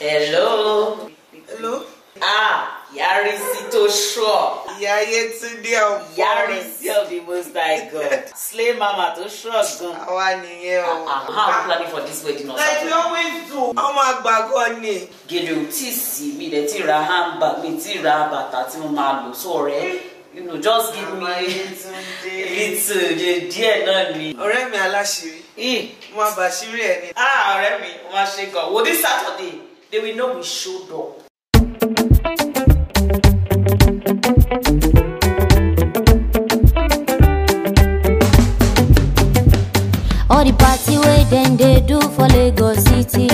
Hello. Hello. Ah, Yarisi to shrug. Yaye to the Yarisi of the Most High God. Slay mama to shrug gan. Àwa nìyẹn o. Ah, ah, how are you planning for this wedding Like you always do. How àgbà gan ni. Gèdè ò tí ì sí mi dẹ̀ tí ra handbag mi tí ra bàtà tí mo máa lò sọ You know, just give me little díẹ̀ náà ni. Ọ̀rẹ́ mi aláṣírí. Mo máa bàṣírí ẹ̀ ni. Ah, ọ̀rẹ́ mi, mo máa ṣe gan. Wo this Saturday? they will not be showed up. All the party way then they do for Lagos City.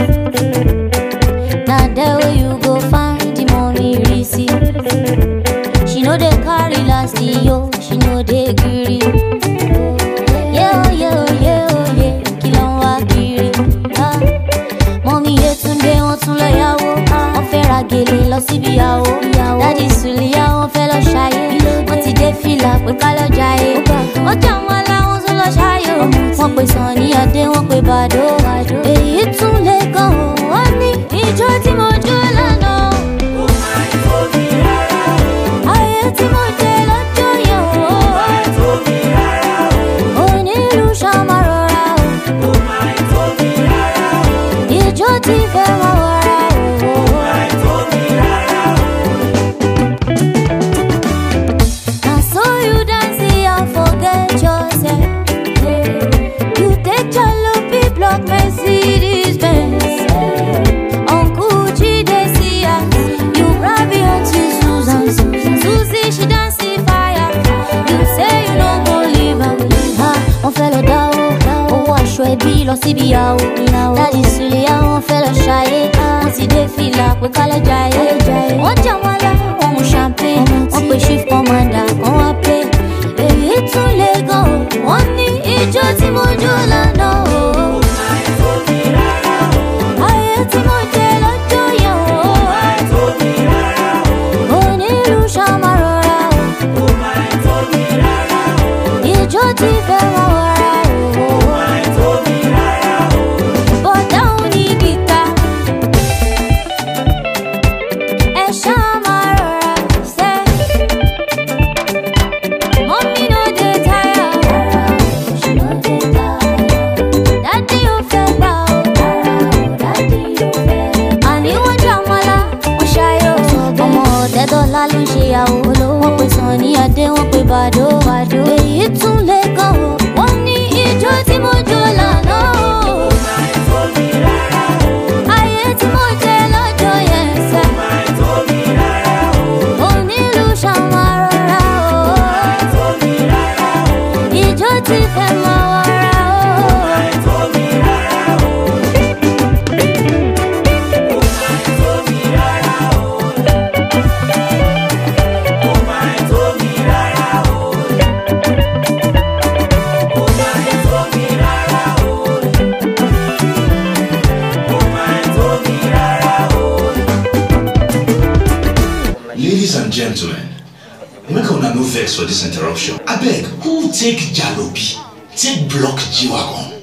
Now that way you go find the money receipt. She know they carry last year. síbi ìyàwó dádì sùlíyà wọn fẹ́ lọ ṣayé wọ́n ti dé fìlà pé ká lọ jayé ọjà wọn làwọn tó lọ ṣayé wọ́n pe Sunny Adé wọ́n pe bàdó. sibiao, minao pàdé èyí tún lè kàn wọ́n ní ijó tí mo gentlemen, make una no vex for this interruption. I beg, who take Jalobi? Take block G-Wagon.